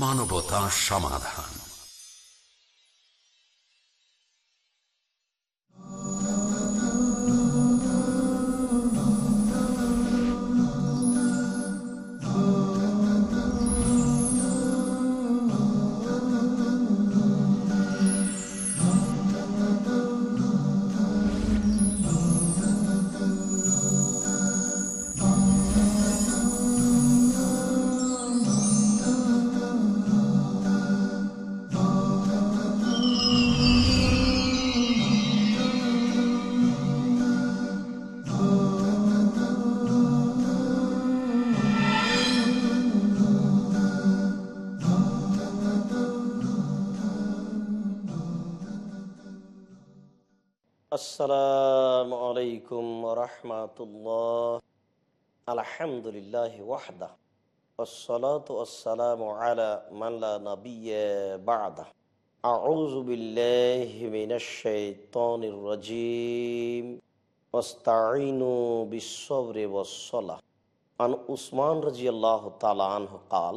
মানবতা সমাধান। السلام عليكم ورحمة الله. الحمد لله وحده. والصلاة والسلام على من لا نبي بعده. أعوذ بالله من الشيطان الرجيم. واستعينوا بالصبر والصلاة. عن عثمان رضي الله تعالى عنه قال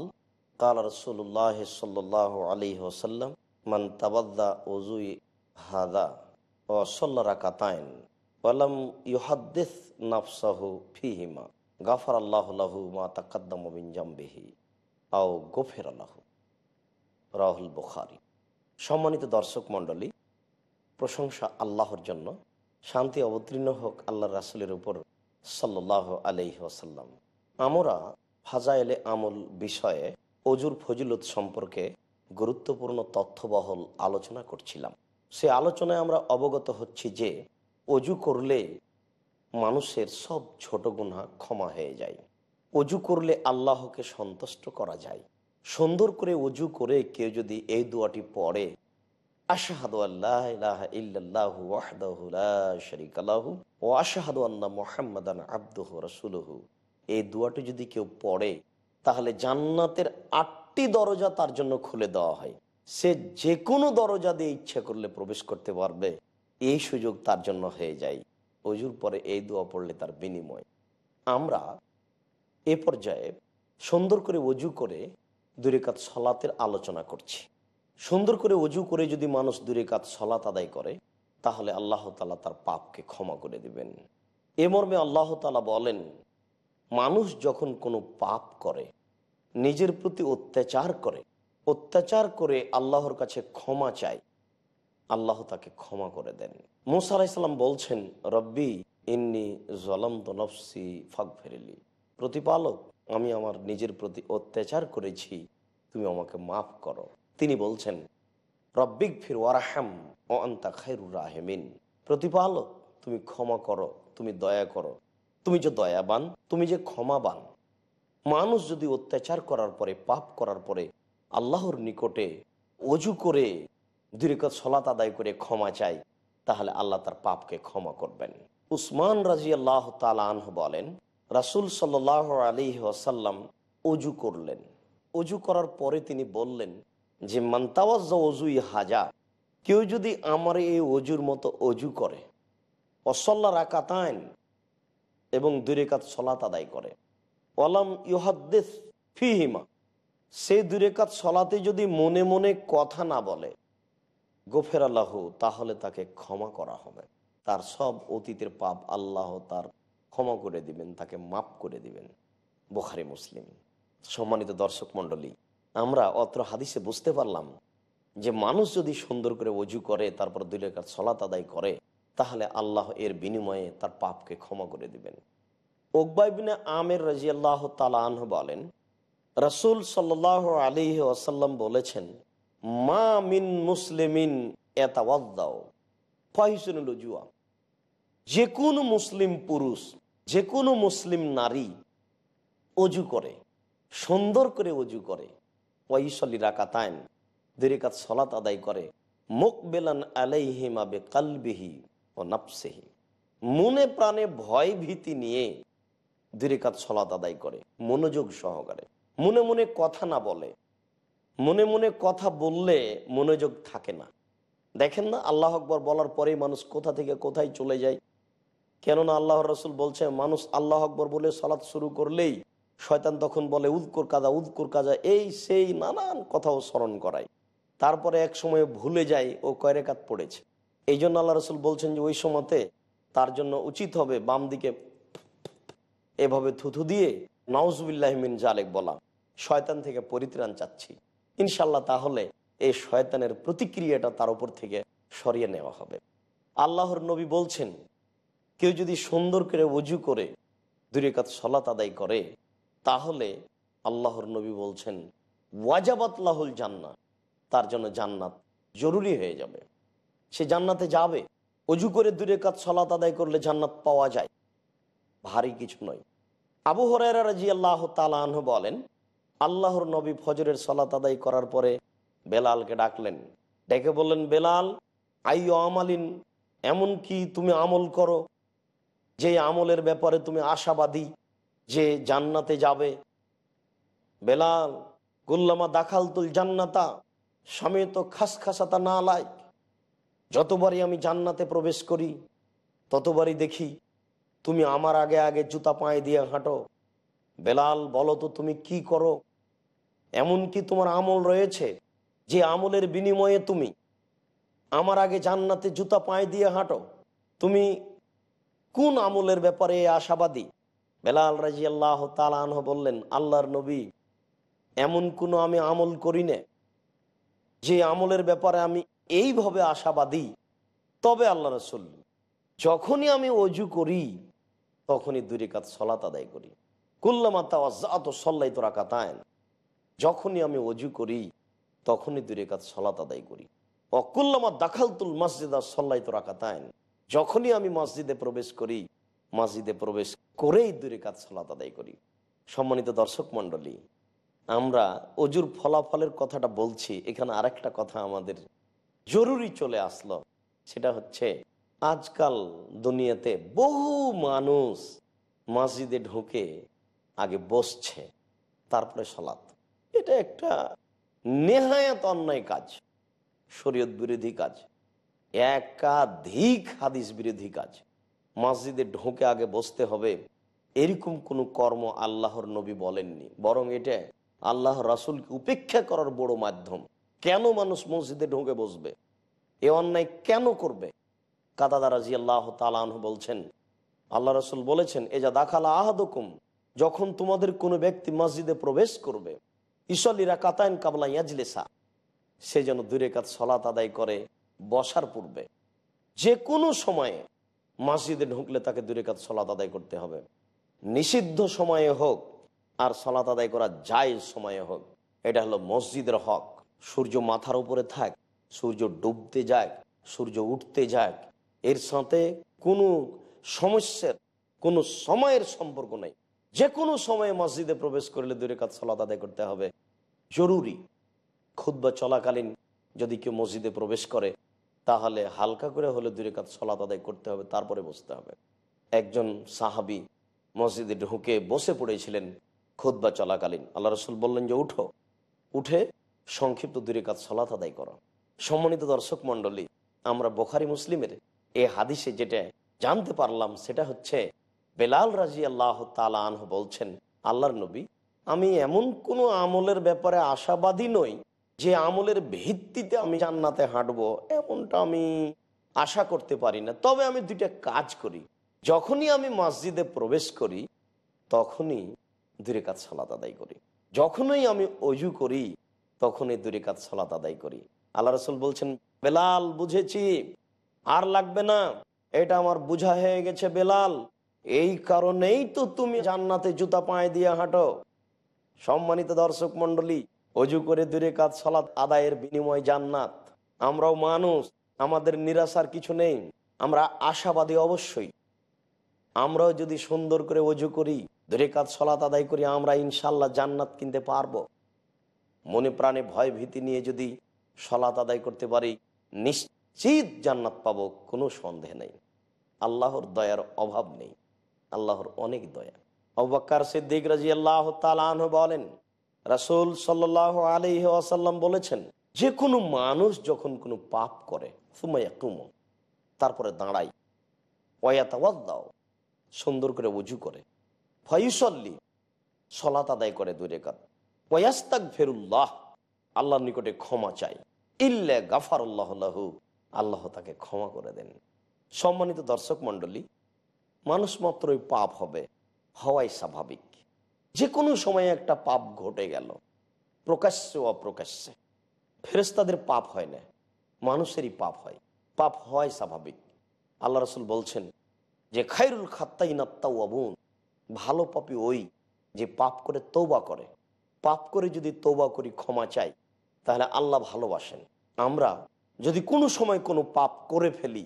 قال رسول الله صلى الله عليه وسلم من تبدأ وزوي هذا ইহাদ্দেস গাফার মা গোফের রাহুল বুখারি। সম্মানিত দর্শক মন্ডলী প্রশংসা আল্লাহর জন্য, শান্তি অবতীর্ণ হোক আল্লাহ রাসুলের উপর সাল্লাহ আলহি আসাল্লাম আমরা ফাজাইলে আমল বিষয়ে অজুর ফজিলত সম্পর্কে গুরুত্বপূর্ণ তথ্যবহল আলোচনা করছিলাম। সে আলোচনায় আমরা অবগত হচ্ছি যে অজু করলে মানুষের সব ছোট গুণা ক্ষমা হয়ে যায়। অজু করলে আল্লাহকে সন্তুষ্ট করা যায়। সুন্দর করে অজু করে কেউ যদি এই দোয়াটি পড়ে, আশাহাদু আল্লাহ ইলাহা ইল্লাল্লাহু ওয়াহদাহু লা শারীকা লাহু ওয়া আশহাদু আন্না মুহাম্মাদান আবদুহু রাসূলুহু। এই দোয়াটি যদি কেউ পড়ে, তাহলে জান্নাতের আটটি দরজা তার জন্য খুলে দেওয়া হয়। সে যে কোনো দরজা দিয়ে ইচ্ছা করলে প্রবেশ করতে পারবে। এই সুযোগ তার জন্য হয়ে যায়। অজুর পরে এই দোয়া পড়লে তার বিনিময়। আমরা এ পর্যায়ে সুন্দর করে অজু করে দুরেকাত সলাতের আলোচনা করছি। সুন্দর করে অজু করে যদি মানুষ দুরেকাত সলাত আদায় করে, তাহলে আল্লাহ তালা তার পাপকে ক্ষমা করে দিবেন। এ মর্মে আল্লাহ তালা বলেন, মানুষ যখন কোনো পাপ করে, নিজের প্রতি অত্যাচার করে অত্যাচার করে আল্লাহর কাছে ক্ষমা চাই আল্লাহ তাকে ক্ষমা করে দেন। মুসা আলাইসাল্লাম বলছেন, রব্বি, ইন্নি জলম তো নফসি ফাঁক ফেরেলি প্রতিপালক, আমি আমার নিজের প্রতি অত্যাচার করেছি, তুমি আমাকে মাফ করো। তিনি বলছেন, রব্বিক ফির ওয়ারাহাম ও আন্তা খাইরুর রাহেমিন। প্রতিপালক, তুমি ক্ষমা করো, তুমি দয়া করো। তুমি যে দয়াবান, তুমি যে ক্ষমাবান। মানুষ যদি অত্যাচার করার পরে, পাপ করার পরে আল্লাহর নিকটে অজু করে, দীর্ঘ সলাত আদায় করে ক্ষমা চাই, তাহলে আল্লাহ তার পাপকে ক্ষমা করবেন। উসমান রাজি আল্লাহ তালাহ বলেন, রাসুল সাল আলী আসাল্লাম অজু করলেন। অজু করার পরে তিনি বললেন যে মান্তাওয়াজ অজুই হাজা, কেউ যদি আমার এই অজুর মতো অজু করে অসল্লা রাকাতায়ন এবং দুরেকাত সলাত আদায় করে ওলাম ইহাদ্দেস ফিহিমা সেই দুরেকাত সলাতে যদি মনে মনে কথা না বলে, গোফের আল্লাহ, তাহলে তাকে ক্ষমা করা হবে। তার সব অতীতের পাপ আল্লাহ তার ক্ষমা করে দিবেন, তাকে মাপ করে দিবেন। বোখারি, মুসলিম। সম্মানিত দর্শক মণ্ডলী, আমরা অত্র হাদিসে বুঝতে পারলাম যে মানুষ যদি সুন্দর করে অজু করে, তারপর দুই রেখার সলাত আদায় করে, তাহলে আল্লাহ এর বিনিময়ে তার পাপকে ক্ষমা করে দিবেন। ওকবাইবিনে আমের রাজি আল্লাহ তালাহ বলেন রসুল সাল্লাহ আলী আসাল্লাম বলেছেন, মা মিন মুসলিমিন যে কোনো মুসলিম পুরুষ, যে কোনো মুসলিম নারী অজু করে, সুন্দর করে অজু করে ওয়াইসলি রাকাতায়ন দেরিকাত সলাত আদায় করে মুখ বেলান আলাইহিমা বে কালবিহি ও নাপসেহি মনে প্রাণে ভয় ভীতি নিয়ে দুরেকাত সলাত আদায় করে, মনোযোগ সহকারে। মনে মনে কথা না বলে, মনে মনে কথা বললে মনোযোগ থাকে না। দেখেন না, আল্লাহ আকবর বলার পরেই মানুষ কোথা থেকে কোথায় চলে যায়। কেননা আল্লাহ রসুল বলছে, মানুষ আল্লাহ আকবর বলে সালাত শুরু করলেই শয়তান তখন বলে উৎকর কাজা উৎকর কাজা এই সেই নানান কথাও স্মরণ করায়। তারপরে এক সময় ভুলে যায় ও কয় রেখাত পড়েছে। এই জন্য আল্লাহ রসুল বলছেন যে, ওই সময়তে তার জন্য উচিত হবে বাম দিকে এভাবে থুথু দিয়ে নওজুবিল্লাহমিন জালেক বলা, শয়তান থেকে পরিত্রাণ চাচ্ছি। ইনশাল্লাহ তাহলে এই শয়তানের প্রতিক্রিয়াটা তার উপর থেকে সরিয়ে নেওয়া হবে। আল্লাহর নবী বলছেন, কেউ যদি সুন্দর করে উজু করে দুরেকাত সলাত আদায় করে, তাহলে আল্লাহর নবী বলছেন ওয়াজাবাতলাহুল জান্নাত তার জন্য জান্নাত জরুরি হয়ে যাবে। সে জান্নাতে যাবে অজু করে দূরে কাজ সলাত আদায় করলে জান্নাত পাওয়া যায়। ভারী কিছু নয়। আবু হরাইরা রাজি আল্লাহ তালাহ বলেন, আল্লাহর নবী ফজরের সলাত আদায় করার পরে বেলালকে ডাকলেন। ডেকে বললেন, বেলাল, আইয় আমালিন, এমন কি তুমি আমল করো? যে আমলের ব্যাপারে তুমি আশাবাদী যে জান্নাতে যাবে? বেলাল গুল্লামা দাখালতুল জান্নাতা, স্বামী তো খাস খাসাতা না লাইক। যতবারই আমি জান্নাতে প্রবেশ করি, ততবারই দেখি তুমি আমার আগে আগে জুতা পায়ে দিয়ে হাঁটো। বেলাল, বলো তো তুমি কি করো? এমন কি তোমার আমল রয়েছে, যে আমলের বিনিময়ে তুমি আমার আগে জান্নাতে জুতা পায়ে দিয়ে হাঁটো। তুমি কোন আমলের ব্যাপারে আশাবাদী? বেলাল রাজি আল্লাহ তালাহ বললেন, আল্লাহর নবী, এমন কোনো আমি আমল করি না, যে আমলের ব্যাপারে আমি এইভাবে আশাবাদী? তবে আল্লাহ রসুল, যখনই আমি অজু করি তখনই দুই কাজ সলাত আদায় করি। কুল্লামা তাওয়াত সল্লাই তো রাকাতায়ন যখনই আমি অজু করি, তখনই দুই কাজ সলাত আদায় করি। অকুল্লামা দাখালতুল মসজিদ আর সল্লাই তো রাকাতায়ন যখনই আমি মসজিদে প্রবেশ করি, মসজিদে প্রবেশ করেই দূরে কাজ সলাত আদায় করি। সম্মানিত দর্শক মণ্ডলী, আমরা অজুর ফলাফলের কথাটা বলছি, এখানে আরেকটা কথা আমাদের জরুরি চলে আসলো, সেটা হচ্ছে আজকাল দুনিয়াতে বহু মানুষ মসজিদে ঢুকে আগে বসছে, তারপরে সলাৎ। এটা একটা নেহায়াত অন্যায় কাজ, শরীয়ত বিরোধী কাজ, একাধিক হাদিস বিরোধী কাজ। মসজিদে ঢুকে আগে বসতে হবে, এরকম কোনো কর্ম আল্লাহর নবী বলেননি। বরং এটা আল্লাহ রাসুলকে উপেক্ষা করার বড় মাধ্যম। কেন মানুষ মসজিদে ঢুকে বসবে? এ অন্যায় কেন করবে? কাদাদারাজি আল্লাহ তালাহ বলছেন, আল্লাহ রসুল বলেছেন এ যা দাখালা আহাদকুম, যখন তোমাদের কোনো ব্যক্তি মসজিদে প্রবেশ করবে ইসলিরা কাতায়ন কাবলা ইয়াজলেসা, সে যেন দূরে কাজ সলাত আদায় করে বসার পূর্বে। যে কোনো সময়ে মসজিদে ঢুকলে তাকে দূরে কাজ সলাত আদায় করতে হবে। নিষিদ্ধ সময়ে হোক, আর সলাত আদায় করা যায় সময়ে হোক, এটা হলো মসজিদের হক। সূর্য মাথার উপরে থাক, সূর্য ডুবতে যাক, সূর্য উঠতে যাক এর সাথে কোনো সমস্যার, কোনো সময়ের সম্পর্ক নেই। যে কোনো সময়ে মসজিদে প্রবেশ করলে দূরে কাজ সলাত আদায় করতে হবে। জরুরি। খুদ্া চলাকালীন যদি কেউ মসজিদে প্রবেশ করে, তাহলে হালকা করে হলে দূরে কাজ সলাত আদায় করতে হবে, তারপরে বসতে হবে। একজন সাহাবি মসজিদে ঢুকে বসে পড়েছিলেন খুদ্া চলাকালীন। আল্লাহ রসুল বললেন যে, উঠো। উঠে সংক্ষিপ্ত দূরে কাজ সলাত আদায় করো। সম্মানিত দর্শক মন্ডলী আমরা বোখারি মুসলিমের এ হাদিসে যেটা জানতে পারলাম, সেটা হচ্ছে বেলাল রাজি আল্লাহ তালাহ বলছেন, আল্লাহর নবী, আমি এমন কোনো আমলের ব্যাপারে আশাবাদী নই যে আমলের ভিত্তিতে আমি জান্নাতে হাঁটবো, এমনটা আমি আশা করতে পারি না। তবে আমি দুইটা কাজ করি। যখনই আমি মসজিদে প্রবেশ করি, তখনই দূরে কাজ সালাত আদায় করি। যখনই আমি অজু করি, তখনই দূরে কাজ সালাত আদায় করি। আল্লাহ রসুল বলছেন, বেলাল, বুঝেছি। আর লাগবে না। এটা আমার বুঝা হয়ে গেছে, বেলাল। এই কারণেই তো তুমি জান্নাতে জুতা পায়ে দিয়ে হাঁটো। সম্মানিত দর্শক মন্ডলী অজু করে দূরে কাজ, সালাত আদায়ের বিনিময় জান্নাত। আমরাও মানুষ, আমাদের নিরাশার কিছু নেই। আমরা আশাবাদী অবশ্যই। আমরাও যদি সুন্দর করে অজু করি, দূরে কাজ, সলাত আদায় করি, আমরা ইনশাল্লাহ জান্নাত কিনতে পারব। মনে প্রাণে ভয় ভীতি নিয়ে যদি সলাত আদায় করতে পারি নিশ্চিত জান্নাত পাবো, কোনো সন্দেহ নেই। আল্লাহর দয়ার অভাব নেই, আল্লাহর অনেক দয়া। অবাক্কার সিদ্দিক রাজি আল্লাহ তালাহ বলেন, রাসুল সাল্লাহ আলি আসাল্লাম বলেছেন যে কোনো মানুষ যখন কোনো পাপ করে সুমাইয়া কুমো তারপরে দাঁড়াই ওয়াতাওয়াদ দাও সুন্দর করে উজু করে ফয়ুসল্লি সলাত আদায় করে দুই রেখাত ওয়াস্তাক ফেরুল্লাহ আল্লাহর নিকটে ক্ষমা চাই, ইল্লে গাফারুল্লাহ আল্লাহ তাকে ক্ষমা করে দেন। সম্মানিত দর্শক মণ্ডলী, মানুষ মাত্রই পাপ হবে, হওয়াই স্বাভাবিক। যে কোনো সময়ে একটা পাপ ঘটে গেল, প্রকাশ্যে অপ্রকাশ্যে। ফেরেস্তাদের পাপ হয় না, মানুষেরই পাপ হয়। পাপ হয় স্বাভাবিক। আল্লাহ রসুল বলছেন, যে খাইরুল খাত্তাই নাত্তাউ আবুন ভালো পাপি ওই যে পাপ করে তৌবা করে। পাপ করে যদি তৌবা করি ক্ষমা চাই, তাহলে আল্লাহ ভালোবাসেন। আমরা যদি কোনো সময় কোনো পাপ করে ফেলি,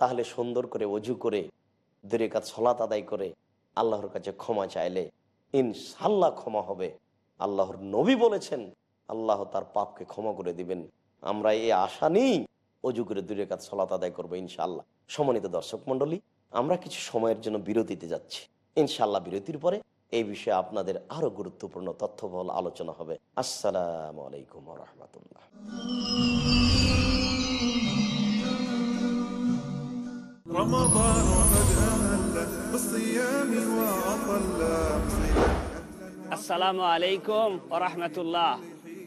তাহলে সুন্দর করে অজু করে দূরে কাজ সলাত আদায় করে আল্লাহর কাছে ক্ষমা চাইলে ইনশাল্লাহ ক্ষমা হবে। আল্লাহর নবী বলেছেন, আল্লাহ তার পাপকে ক্ষমা করে দিবেন। আমরা এই আশা নেই অজু করে দূরে কাজ সলাত আদায় করব ইনশাল্লাহ সম্মানিত দর্শক মন্ডলী আমরা কিছু সময়ের জন্য বিরতিতে যাচ্ছি। ইনশাল্লাহ বিরতির পরে এই বিষয়ে আপনাদের আরও গুরুত্বপূর্ণ তথ্যবল আলোচনা হবে। আসসালামু আলাইকুম রহমতুল্লাহ। আসসালামু আলাইকুম রহমতুল্লাহ।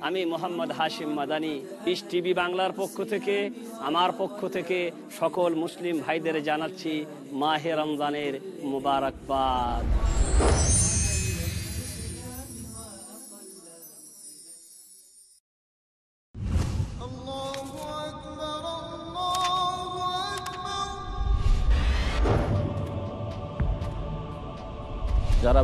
আমি মোহাম্মদ হাশিম মাদানি ইস টিভি বাংলার পক্ষ থেকে, আমার পক্ষ থেকে সকল মুসলিম ভাইদের জানাচ্ছি মাহে রমজানের মুবারকবাদ।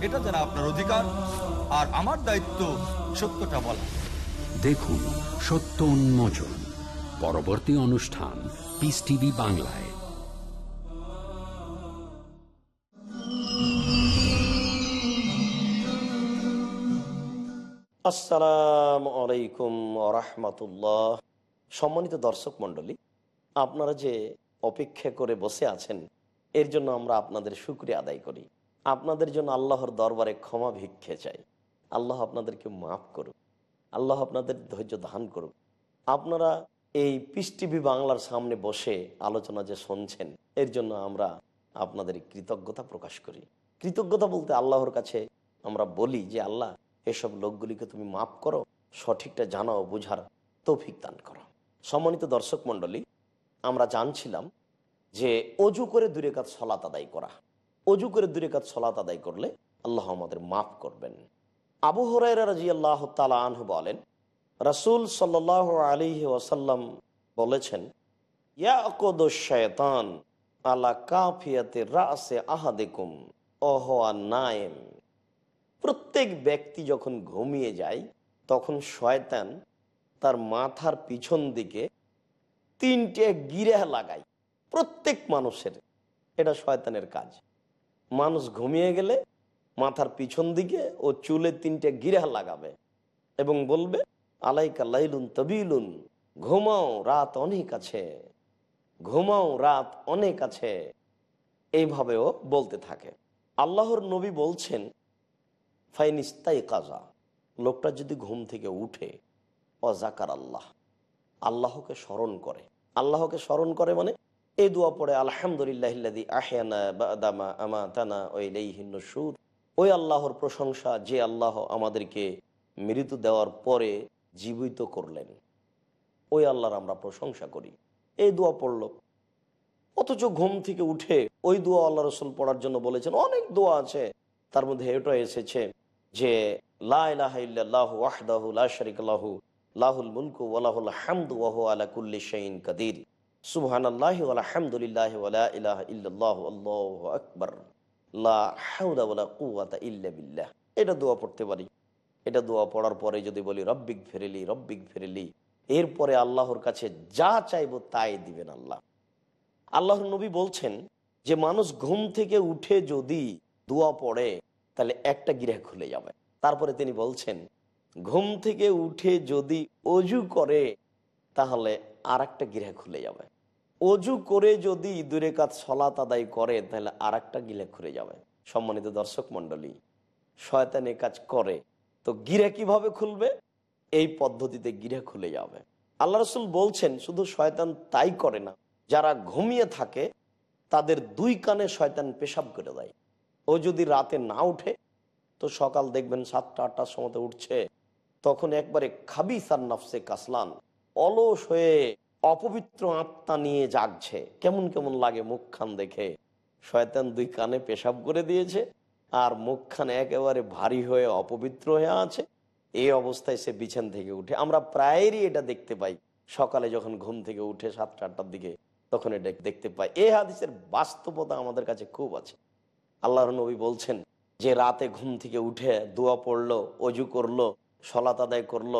এটা যারা আপনার অধিকার আর আমার দায়িত্ব সত্যটা বলা। দেখুন সত্য উন্মোচন পরবর্তী অনুষ্ঠান পিস টিভি বাংলায়। আসসালামু আলাইকুম রহমতুল্লাহ। সম্মানিত দর্শক মণ্ডলী আপনারা যে অপেক্ষা করে বসে আছেন এর জন্য আমরা আপনাদের শুক্রিয়া আদায় করি। আপনাদের জন্য আল্লাহর দরবারে ক্ষমা ভিক্ষে চাই। আল্লাহ আপনাদেরকে মাফ করুক। আল্লাহ আপনাদের ধৈর্য ধান করুক। আপনারা এই পিস টিভি বাংলার সামনে বসে আলোচনা যে শুনছেন, এর জন্য আমরা আপনাদের কৃতজ্ঞতা প্রকাশ করি। কৃতজ্ঞতা বলতে আল্লাহর কাছে আমরা বলি যে, আল্লাহ, এসব লোকগুলিকে তুমি মাফ করো, সঠিকটা জানাও, বুঝার তৌফিক দান করো। সম্মানিত দর্শক মণ্ডলী, আমরা জানছিলাম যে অজু করে দূরে কাজ সলাত আদায় করা। অজু করে দূরে কাজ সলাত আদায় করলে আল্লাহ আমাদের মাফ করবেন। আবু হরাইরা রাজি আল্লাহ তালা বলেন, রাসুল সাল্লাহ আলী ওয়াসাল্লাম বলেছেন শয়তান আলা কাফিয়াতে রাসে আহাদেকুম অহা নায়েম। প্রত্যেক ব্যক্তি যখন ঘুমিয়ে যায়, তখন শয়তান তার মাথার পিছন দিকে তিনটে গিরে লাগায়, প্রত্যেক মানুষের। এটা শয়তানের কাজ। মানুষ ঘুমিয়ে গেলে মাথার পিছন দিকে ও চুলে তিনটে গিরা লাগাবে এবং বলবে, আলাইকা লাইলুন তবিলুন, ঘুমাও, রাত অনেক আছে। ঘুমাও, রাত অনেক আছে। এইভাবেও বলতে থাকে। আল্লাহর নবী বলছেন ফাইনিস্তাই কাজা লোকটা যদি ঘুম থেকে উঠে, অজাকার আল্লাহ, আল্লাহকে স্মরণ করে। আল্লাহকে স্মরণ করে মানে এই দোয়া পড়ে, আলহামদুলিল্লাহ ওই আল্লাহর প্রশংসা যে আল্লাহ আমাদেরকে মৃত্যু দেওয়ার পরে জীবিত করলেন, ওই আল্লাহর আমরা প্রশংসা করি। এই দোয়া পড়ল। অথচ ঘুম থেকে উঠে ওই দোয়া আল্লাহ রসুল পড়ার জন্য বলেছেন, অনেক দোয়া আছে। তার মধ্যে এটা এসেছে যে লাহু, লাহুল মুলকু ওয়ালাহুল হামদু ওয়াহু আলা কুল্লি শাইন কাদির। পারি। যদি বলি, রব্বিক ফেরেলি রব্বিক ফেরেলি। এরপরে আল্লাহর কাছে যা চাইব তাই দিবেন আল্লাহ। আল্লাহর নবী বলছেন যে, মানুষ ঘুম থেকে উঠে যদি দোয়া পড়ে, তাহলে একটা গিরা খুলে যাবে। তারপরে তিনি বলছেন, ঘুম থেকে উঠে যদি অজু করে, তাহলে আর একটা গিরা খুলে যাবে। অজু করে যদি দূরে কাজ সলাত আদায় করে, তাহলে আর একটা গিলে খুলে যাবে। সম্মানিত দর্শক মন্ডলী শয়তানে কাজ করে, তো গিরা কীভাবে খুলবে? এই পদ্ধতিতে গিরা খুলে যাবে। আল্লাহ রসুল বলছেন, শুধু শয়তান তাই করে না, যারা ঘুমিয়ে থাকে, তাদের দুই কানে শয়তান পেশাব করে দেয়। ও যদি রাতে না উঠে, তো সকাল দেখবেন সাতটা, আটটার সময় উঠছে, তখন একবারে খাবিসার নফসে কাসলান, অলস হয়ে অপবিত্র আত্মা নিয়ে জাগছে। কেমন কেমন লাগে মুখখান দেখে। শয়তান দুই কানে পেশাব করে দিয়েছে আর মুখখান একেবারে ভারী হয়ে অপবিত্র হয়ে আছে। এই অবস্থায় সে বিছান থেকে উঠে, আমরা প্রায়ই এটা দেখতে পাই। সকালে যখন ঘুম থেকে উঠে সাতটা আটটার দিকে, তখন এটা দেখতে পাই। এই হাদিসের বাস্তবতা আমাদের কাছে খুব আছে। আল্লাহর নবী বলছেন যে, রাতে ঘুম থেকে উঠে দোয়া পড়ল, অজু করল সলাত আদায় করল,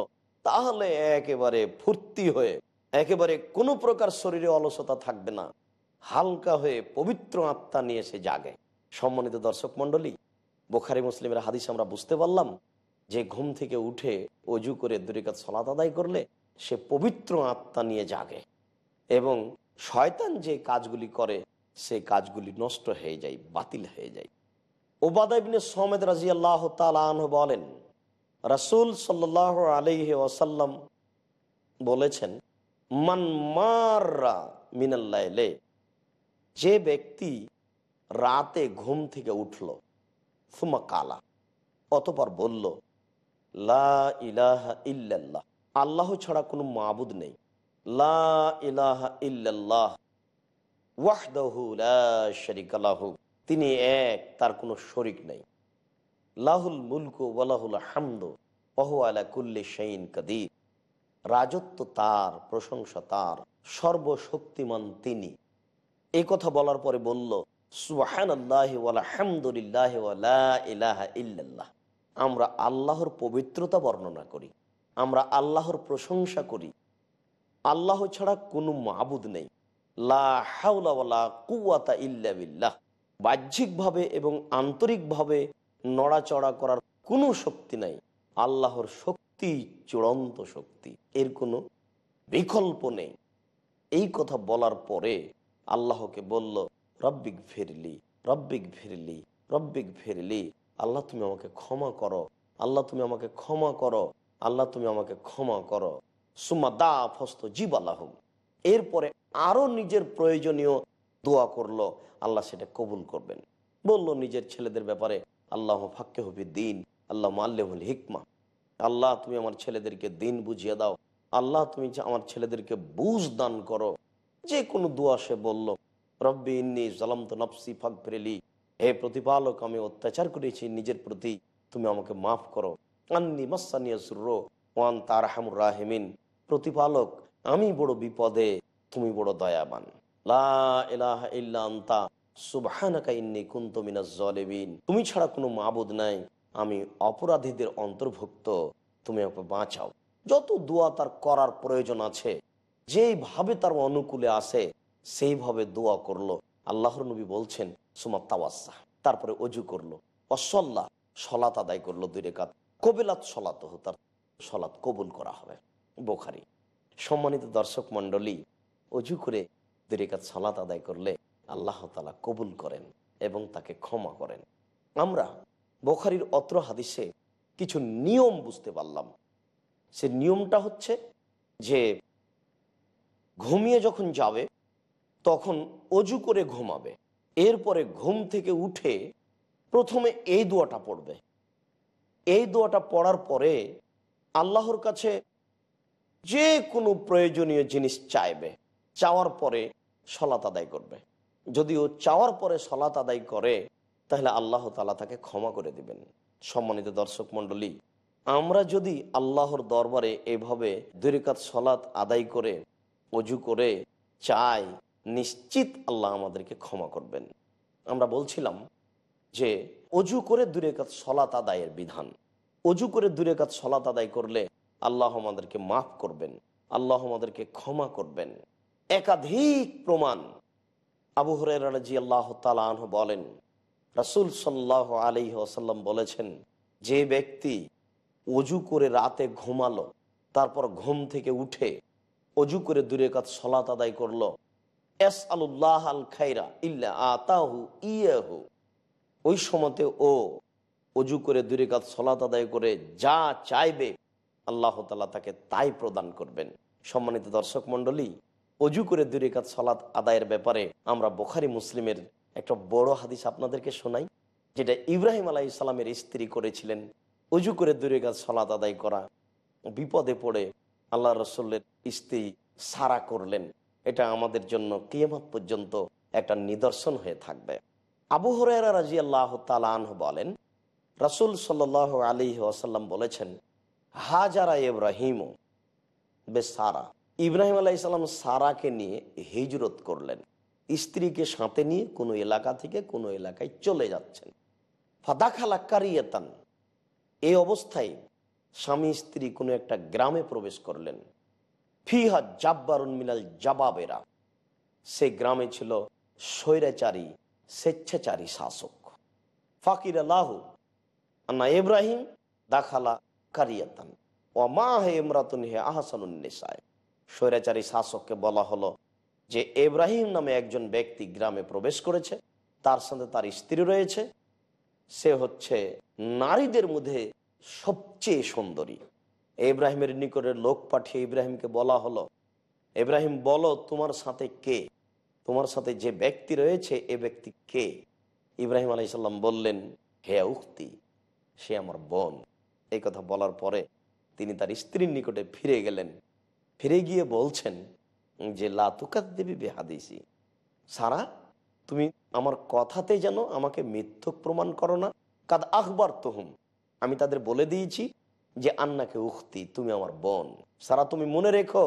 তাহলে একেবারে ফুর্তি হয়ে একেবারে কোনো প্রকার শরীরে অলসতা থাকবে না। হালকা হয়ে পবিত্র আত্মা নিয়ে সে জাগে। সম্মানিত দর্শক মন্ডলী বোখারি মুসলিমের হাদিস আমরা বুঝতে পারলাম যে ঘুম থেকে উঠে অজু করে দুরিকাত সলাত আদায় করলে সে পবিত্র আত্মা নিয়ে জাগে এবং শয়তান যে কাজগুলি করে, সে কাজগুলি নষ্ট হয়ে যায়, বাতিল হয়ে যায়। ওবাদাবিনে সমেদ রাজি আল্লাহ বলেন, রাসুল সাল্লাহ আলহি বলেছেন মান মিনাল্লাইলে যে ব্যক্তি রাতে ঘুম থেকে উঠল ফুমা কালা, অতপর বলল, লা আল্লাহ ছাড়া কোনো মাবুদ নেই। লা লা তিনি এক, তার কোনো শরিক নেই। লাহুল মুলকু ওয়ালাহুল হামদ ওহু আলা কুল্লি শাইন কাদির। রাজত্ব তার, প্রশংসা তার, সর্বশক্তিমান তিনি। এই কথা বলার পরে বলল ইল্লাল্লাহ। আমরা আল্লাহর পবিত্রতা বর্ণনা করি, আমরা আল্লাহর প্রশংসা করি। আল্লাহ ছাড়া কোনো মাবুদ নেই। বিল্লাহ। বাহ্যিকভাবে এবং আন্তরিকভাবে নড়াচড়া করার কোনো শক্তি নাই। আল্লাহর শক্তি চূড়ান্ত শক্তি। এর কোনো বিকল্প নেই। এই কথা বলার পরে আল্লাহকে বলল, রব্বিক ফিরলি রব্বিক ফিরলি রব্বিক ফিরলি। আল্লাহ তুমি আমাকে ক্ষমা করো, আল্লাহ তুমি আমাকে ক্ষমা করো, আল্লাহ তুমি আমাকে ক্ষমা করো। সুমা দা ফস্ত জীব আল্লাহ এরপরে আরও নিজের প্রয়োজনীয় দোয়া করল, আল্লাহ সেটা কবুল করবেন। বলল নিজের ছেলেদের ব্যাপারে, আল্লাহ ফাক্কে হবি দিন, আল্লাহ মাল্লেহুল হিকমা। আল্লাহ, তুমি আমার ছেলেদেরকে দিন বুঝিয়ে দাও। আল্লাহ, তুমি আমার ছেলেদেরকে বুঝ দান করো। যে কোনো দোয়া সে বলল, রব্বি ইন্নি জালাম তো নফসি ফাক ফেরেলি হে প্রতিপালক, আমি অত্যাচার করেছি, নিজের প্রতি তুমি আমাকে মাফ করো। আন্নি মাসানিয়া সুর্র ওয়ান তার হামুর রাহেমিন। প্রতিপালক, আমি বড় বিপদে, তুমি বড় দয়াবান। লা তুমি ছাড়া কোনো মাবুদ নাই। আমি অপরাধীদের অন্তর্ভুক্ত, তুমি আমাকে বাঁচাও। যত দোয়া তার করার প্রয়োজন আছে যেইভাবে তার অনুকূলে আসে সেইভাবে দোয়া করল। আল্লাহর নবী বলছেন সুমা তাওয়াসা তারপরে অজু করল। অসল্লা সলাত আদায় করল দুই রেখাত। কবিলাত সলাত তার সলাৎ কবুল করা হবে। বোখারি। সম্মানিত দর্শক মন্ডলী অজু করে দুই রেখাত সলাত আদায় করলে আল্লাহ তালা কবুল করেন এবং তাকে ক্ষমা করেন। আমরা বোখারির অত্র হাদিসে কিছু নিয়ম বুঝতে পারলাম। সে নিয়মটা হচ্ছে যে, ঘুমিয়ে যখন যাবে, তখন অজু করে ঘুমাবে। এরপরে ঘুম থেকে উঠে প্রথমে এই দোয়াটা পড়বে। এই দোয়াটা পড়ার পরে আল্লাহর কাছে যে কোনো প্রয়োজনীয় জিনিস চাইবে, চাওয়ার পরে সলাত আদায় করবে। যদিও চাওয়ার পরে সলাত আদায় করে তাহলে আল্লাহ তালা তাকে ক্ষমা করে দিবেন। সম্মানিত দর্শক মণ্ডলী, আমরা যদি আল্লাহর দরবারে এভাবে দুরিকাত সলাৎ আদায় করে, অজু করে চাই, নিশ্চিত আল্লাহ আমাদেরকে ক্ষমা করবেন। আমরা বলছিলাম যে, অজু করে দুরেকাত সলাত আদায়ের বিধান। অজু করে দুরেকাত সলাত আদায় করলে আল্লাহ আমাদেরকে মাফ করবেন, আল্লাহ আমাদেরকে ক্ষমা করবেন। একাধিক প্রমাণ আবু হরাজি আল্লাহ তালাহ বলেন রাসুল সাল্লাহ আলী আসাল্লাম বলেছেন, যে ব্যক্তি অজু করে রাতে ঘুমালো, তারপর ঘুম থেকে উঠে অজু করে দূরে কাজ সলাত আদায় করল এস আল্লাহ আল খাইরা ইল্লা আতাহু ইয়াহু। ওই সময়তে ও অজু করে দূরে কাজ সলাত আদায় করে যা চাইবে, আল্লাহ তালা তাকে তাই প্রদান করবেন। সম্মানিত দর্শক মণ্ডলী, অজু করে দূরে কাজ সলাত আদায়ের ব্যাপারে আমরা বোখারি মুসলিমের একটা বড় হাদিস আপনাদেরকে শোনাই, যেটা ইব্রাহিম আলাহ ইসলামের স্ত্রী করেছিলেন। উজু করে দূরে কাজ সলাত আদায় করা। বিপদে পড়ে আল্লাহ রসল্লের স্ত্রী সারা করলেন। এটা আমাদের জন্য কিয়ামত পর্যন্ত একটা নিদর্শন হয়ে থাকবে। আবু হরাইরা রাজি আল্লাহ তালাহ বলেন, রাসুল সাল আলী আসাল্লাম বলেছেন, হাজারা ইব্রাহিম বে সারা ইব্রাহিম আলাহ ইসলাম সারাকে নিয়ে হিজরত করলেন। স্ত্রীকে সাথে নিয়ে কোনো এলাকা থেকে কোনো এলাকায় চলে যাচ্ছেন। ফাদাখালা কারিয়েতান এই অবস্থায় স্বামী স্ত্রী কোনো একটা গ্রামে প্রবেশ করলেন। ফিহা জাব্বারুন মিনাল জাবাবেরা। সে গ্রামে ছিল স্বৈরাচারী, স্বেচ্ছাচারী শাসক। ফাকির আল্লাহ আন্না ইব্রাহিম দাখালা কারিয়াতান। ও মা হে ইমরাতুন হে আহসানুন্নেসায় স্বৈরাচারী শাসককে বলা হলো যে ইব্রাহিম নামে একজন ব্যক্তি গ্রামে প্রবেশ করেছে, তার সাথে তার স্ত্রী রয়েছে। সে হচ্ছে নারীদের মধ্যে সবচেয়ে সুন্দরী। ইব্রাহিমের নিকটের লোক পাঠিয়ে ইব্রাহিমকে বলা হলো ইব্রাহিম বলো তোমার সাথে কে? তোমার সাথে যে ব্যক্তি রয়েছে, এ ব্যক্তি কে? ইব্রাহিম আলাইসাল্লাম বললেন, হে উক্তি, সে আমার বোন। এই কথা বলার পরে তিনি তার স্ত্রীর নিকটে ফিরে গেলেন। ফিরে গিয়ে বলছেন যে লাতুকাত দেবী বেহাদিসি। সারা, তুমি আমার কথাতে যেন আমাকে মিথ্যক প্রমাণ করো না। কাদ আখবর তহুম আমি তাদের বলে দিয়েছি যে, আন্নাকে উক্তি তুমি আমার বোন। সারা, তুমি মনে রেখো,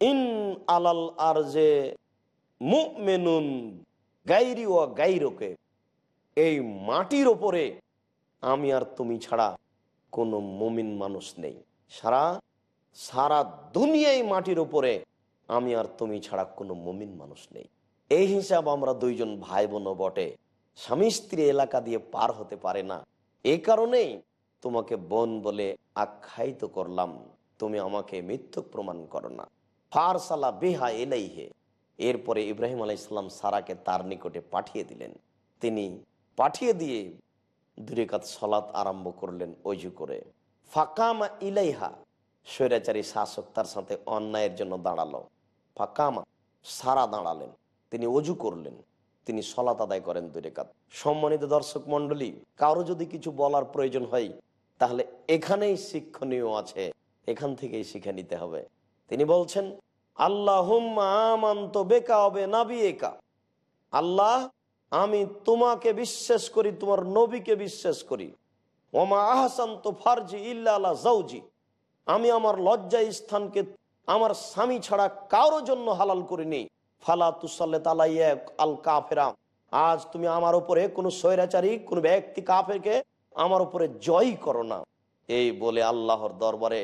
ইন আলাল আর যে মুমেনুন গাইরি ও গাইরকে, এই মাটির ওপরে আমি আর তুমি ছাড়া কোনো মুমিন মানুষ নেই। সারা সারা দুনিয়ায় মাটির ওপরে আমি আর তুমি ছাড়া কোনো মমিন মানুষ নেই। এই হিসাব আমরা দুইজন ভাই বোনও বটে। স্বামী স্ত্রী এলাকা দিয়ে পার হতে পারে না। এই কারণেই তোমাকে বোন বলে আখ্যায়িত করলাম। তুমি আমাকে মিথ্যক প্রমাণ করো না। ফারসালা বেহা এলাই হে এরপরে ইব্রাহিম আলাইসাল্লাম সারাকে তার নিকটে পাঠিয়ে দিলেন। তিনি পাঠিয়ে দিয়ে দুরেকাত সলাৎ আরম্ভ করলেন অজু করে। ফাকামা ইলাইহা। স্বৈরাচারী শাসক তার সাথে অন্যায়ের জন্য দাঁড়াল। ফাকামা, সারা দাঁড়ালেন। তিনি অজু করলেন। তিনি সলাত আদায় করেন দুই দুরেকাত সম্মানিত দর্শক মন্ডলী কারও যদি কিছু বলার প্রয়োজন হয়, তাহলে এখানেই শিক্ষণীয় আছে। এখান থেকেই শিখে নিতে হবে। তিনি বলছেন আল্লাহ বেকা হবে নাবি একা আল্লাহ, আমি তোমাকে বিশ্বাস করি, তোমার নবীকে বিশ্বাস করি। ওমা আহসান তো ফারজি ইল্লা জাউজি আমি আমার লজ্জা স্থানকে আমার স্বামী ছাড়া কারোর জন্য হালাল করিনি। ফালা তুসাল্লে আল কাফেরা। আজ তুমি আমার উপরে কোনো স্বৈরাচারী, কোনো ব্যক্তি কাফেরকে আমার উপরে জয় করো না। এই বলে আল্লাহর দরবারে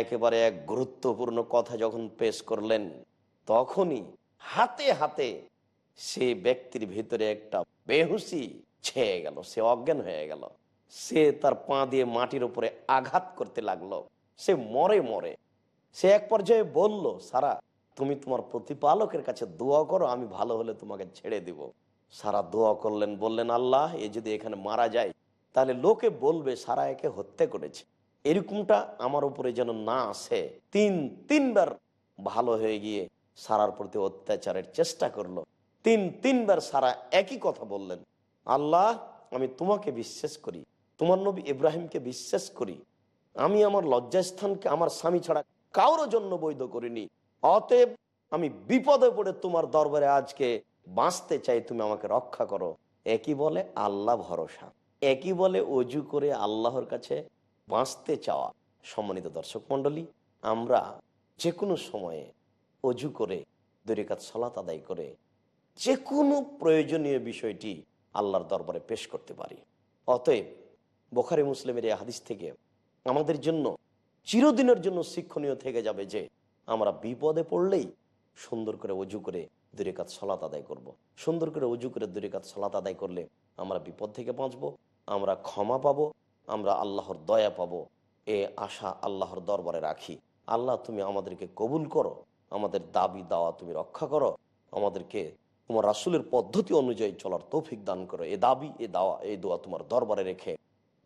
একেবারে এক গুরুত্বপূর্ণ কথা যখন পেশ করলেন, তখনই হাতে হাতে সে ব্যক্তির ভিতরে একটা বেহুসি ছেয়ে গেল, সে অজ্ঞান হয়ে গেল। সে তার পা দিয়ে মাটির উপরে আঘাত করতে লাগল। সে মরে মরে সে এক পর্যায়ে বলল, সারা, তুমি তোমার প্রতিপালকের কাছে দোয়া করো, আমি ভালো হলে তোমাকে ছেড়ে দিব। সারা দোয়া করলেন, বললেন, আল্লাহ, এ যদি এখানে মারা যায়, তাহলে লোকে বলবে, সারা একে হত্যা করেছে। এরকমটা আমার উপরে যেন না আসে। তিন, তিনবার ভালো হয়ে গিয়ে সারার প্রতি অত্যাচারের চেষ্টা করল। তিন, তিনবার সারা একই কথা বললেন, আল্লাহ, আমি তোমাকে বিশ্বাস করি, তোমার নবী ইব্রাহিমকে বিশ্বাস করি। আমি আমার লজ্জাস্থানকে, আমার স্বামী ছাড়া কারোর জন্য বৈধ করিনি। অতএব আমি বিপদে পড়ে তোমার দরবারে আজকে বাঁচতে চাই, তুমি আমাকে রক্ষা করো। একই বলে আল্লাহ ভরসা, একই বলে অজু করে আল্লাহর কাছে বাঁচতে চাওয়া। সম্মানিত দর্শক মণ্ডলী, আমরা যে কোনো সময়ে অজু করে, দরিকাত সলাত আদায় করে যে কোনো প্রয়োজনীয় বিষয়টি আল্লাহর দরবারে পেশ করতে পারি। অতএব বোখারি মুসলিমের এই হাদিস থেকে আমাদের জন্য চিরদিনের জন্য শিক্ষণীয় থেকে যাবে যে, আমরা বিপদে পড়লেই সুন্দর করে অজু করে দুরেকাত সলাত আদায় করব। সুন্দর করে অজু করে দুরেকাত সলাত আদায় করলে আমরা বিপদ থেকে বাঁচবো, আমরা ক্ষমা পাবো, আমরা আল্লাহর দয়া পাবো। এ আশা আল্লাহর দরবারে রাখি। আল্লাহ, তুমি আমাদেরকে কবুল করো, আমাদের দাবি দাওয়া তুমি রক্ষা করো, আমাদেরকে তোমার রাসুলের পদ্ধতি অনুযায়ী চলার তৌফিক দান করো। এ দাবি, এ দাওয়া এই দোয়া তোমার দরবারে রেখে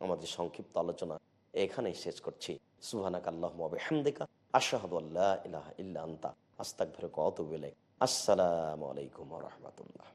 আমাদের সংক্ষিপ্ত আলোচনা এখানেই শেষ করছি। সুহানাক আল্লাহ আসসালামু আলাইকুম রহমতুল্লাহ।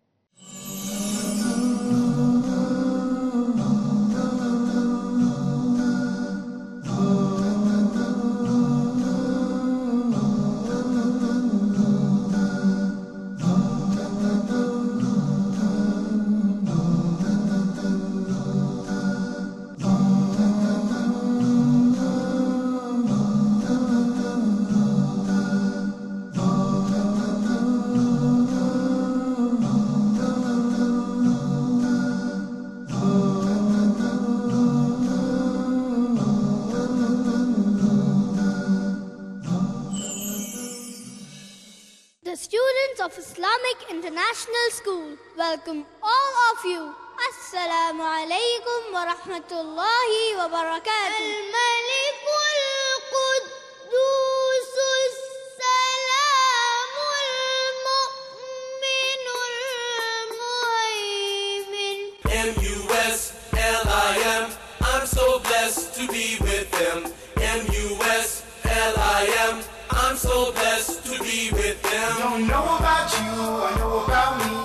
International School. Welcome all of you. السلام عليكم ورحمة الله وبركاته. الملك القدوس السلام المؤمن المهيمن. M U S L I M. I'm so blessed to be with them. So blessed to be with them. Don't know about you, I know about me.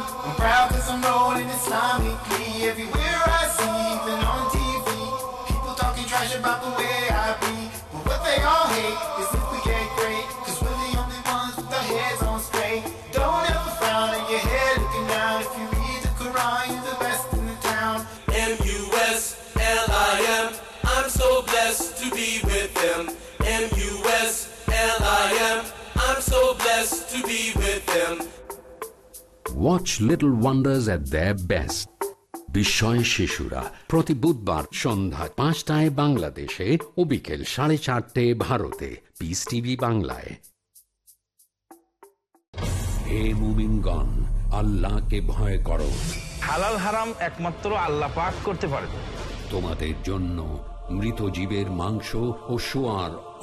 Blessed to be with them. Watch little wonders at the best বিস্ময় শিশুরা প্রতি বুধবার সন্ধ্যা পাঁচটায় বাংলাদেশে ও বিকেল সাড়ে চারটে ভারতে। পিস টিভি বাংলায়। হে মুমিনগণ আল্লাহকে ভয় করো। হালাল হারাম একমাত্র আল্লাহ পাক করতে পারেন তোমাদের জন্য মৃত জীবের মাংস ও সোয়ার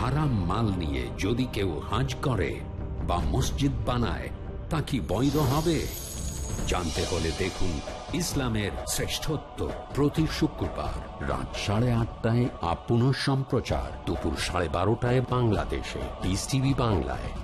হারাম মাল নিয়ে যদি কেউ হাজ করে বা মসজিদ বানায়, তা কি বৈধ হবে? জানতে হলে দেখুন ইসলামের শ্রেষ্ঠত্ব প্রতি শুক্রবার রাত সাড়ে আটটায় আপন সম্প্রচার দুপুর সাড়ে বারোটায় বাংলাদেশে। বাংলায়।